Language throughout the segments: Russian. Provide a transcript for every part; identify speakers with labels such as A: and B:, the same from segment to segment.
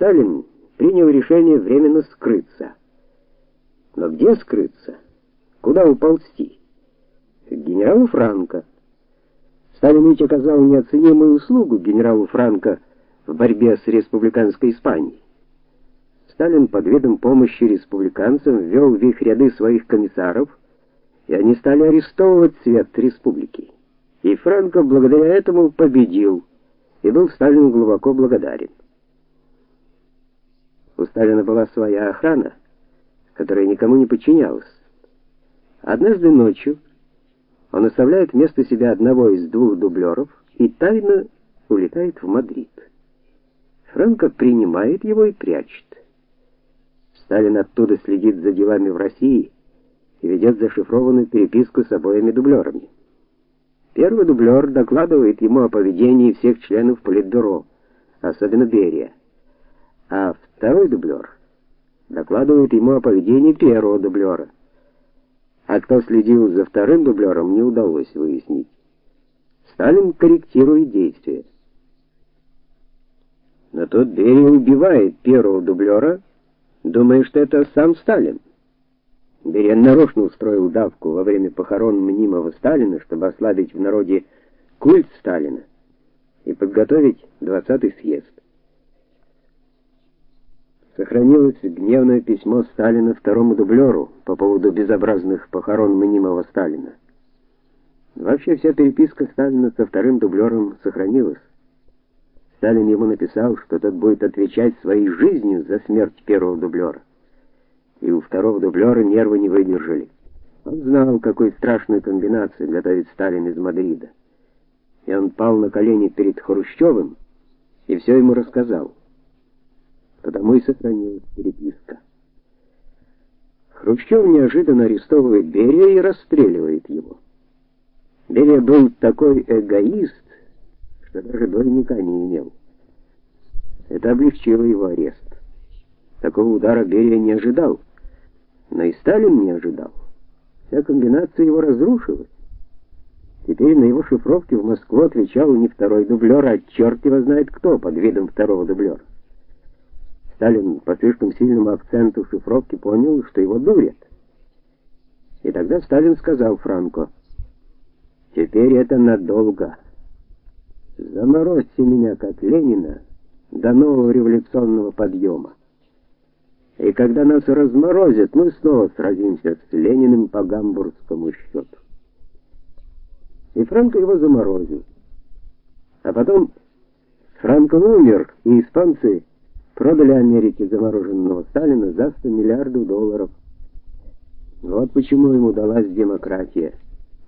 A: Сталин принял решение временно скрыться. Но где скрыться? Куда уползти? К генералу Франко. Сталин ведь оказал неоценимую услугу генералу Франко в борьбе с республиканской Испанией. Сталин под видом помощи республиканцам ввел в их ряды своих комиссаров, и они стали арестовывать цвет республики. И Франко благодаря этому победил и был Сталину глубоко благодарен. У Сталина была своя охрана, которая никому не подчинялась. Однажды ночью он оставляет вместо себя одного из двух дублеров и тайно улетает в Мадрид. Франко принимает его и прячет. Сталин оттуда следит за делами в России и ведет зашифрованную переписку с обоими дублерами. Первый дублер докладывает ему о поведении всех членов Политбюро, особенно Берия а второй дублер докладывает ему о поведении первого дублера. А кто следил за вторым дублером, не удалось выяснить. Сталин корректирует действия. Но тот Берия убивает первого дублера, думая, что это сам Сталин. Берия нарочно устроил давку во время похорон мнимого Сталина, чтобы ослабить в народе культ Сталина и подготовить 20-й съезд сохранилось гневное письмо Сталина второму дублеру по поводу безобразных похорон мнимого Сталина. Вообще вся переписка Сталина со вторым дублером сохранилась. Сталин ему написал, что тот будет отвечать своей жизнью за смерть первого дублера. И у второго дублера нервы не выдержали. Он знал, какую страшную комбинацию готовит Сталин из Мадрида. И он пал на колени перед Хрущевым и все ему рассказал потому и сохранилась переписка. Хрущев неожиданно арестовывает Берия и расстреливает его. Берия был такой эгоист, что даже двойника не имел. Это облегчило его арест. Такого удара Берия не ожидал, но и Сталин не ожидал. Вся комбинация его разрушилась. Теперь на его шифровке в Москву отвечал не второй дублер, а черт его знает кто под видом второго дублера. Сталин по слишком сильному акценту шифровки понял, что его дурят. И тогда Сталин сказал Франко: "Теперь это надолго. Заморозьте меня как Ленина до нового революционного подъема. И когда нас разморозят, мы снова сразимся с Лениным по гамбургскому счету». И Франко его заморозил. А потом Франко умер, и испанцы продали Америке замороженного Сталина за 100 миллиардов долларов. Вот почему ему далась демократия.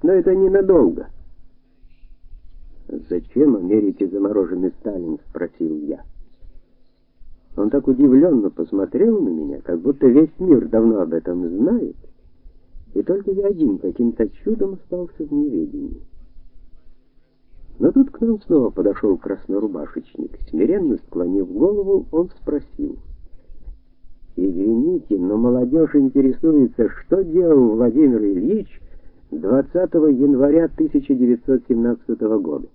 A: Но это ненадолго. Зачем Америке замороженный Сталин, спросил я. Он так удивленно посмотрел на меня, как будто весь мир давно об этом знает, и только я один каким-то чудом остался в неведении. Но тут к нам снова подошел краснорубашечник. Смиренно склонив голову, он спросил: "Извините, но молодежь интересуется, что делал Владимир Ильич 20 января 1917 года?"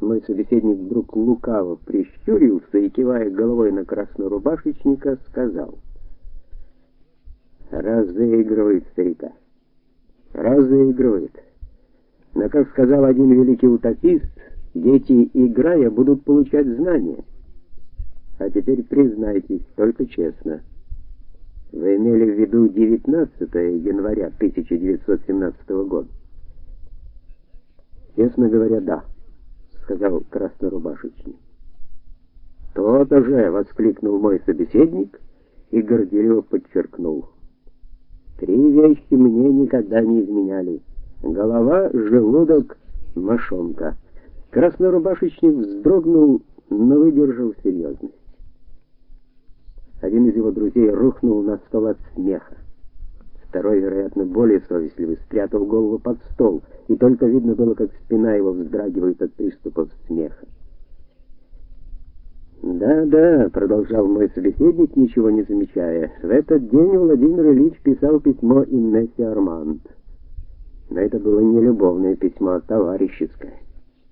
A: Мой собеседник вдруг лукаво прищурился и кивая головой на краснорубашечника, сказал: "Разыгрывает старика. Разыгрывает. Но, как сказал один великий утопист, дети, играя, будут получать знания. А теперь признайтесь, только честно. Вы имели в виду 19 января 1917 года? Честно говоря, да, сказал краснорубашечник. То-то же, воскликнул мой собеседник и горделиво подчеркнул: Три вещи мне никогда не изменяли голова, желудок, мошонка. Краснорубашечник вздрогнул, но выдержал серьезность. Один из его друзей рухнул на стол от смеха. Второй, вероятно, более совестливый, спрятал голову под стол, и только видно было, как спина его вздрагивает от приступов смеха. Да-да, продолжал мой собеседник, ничего не замечая. В этот день Владимир Ильич писал письмо Инессе Арманд. Но это было не любовное письмо, а товарищеское.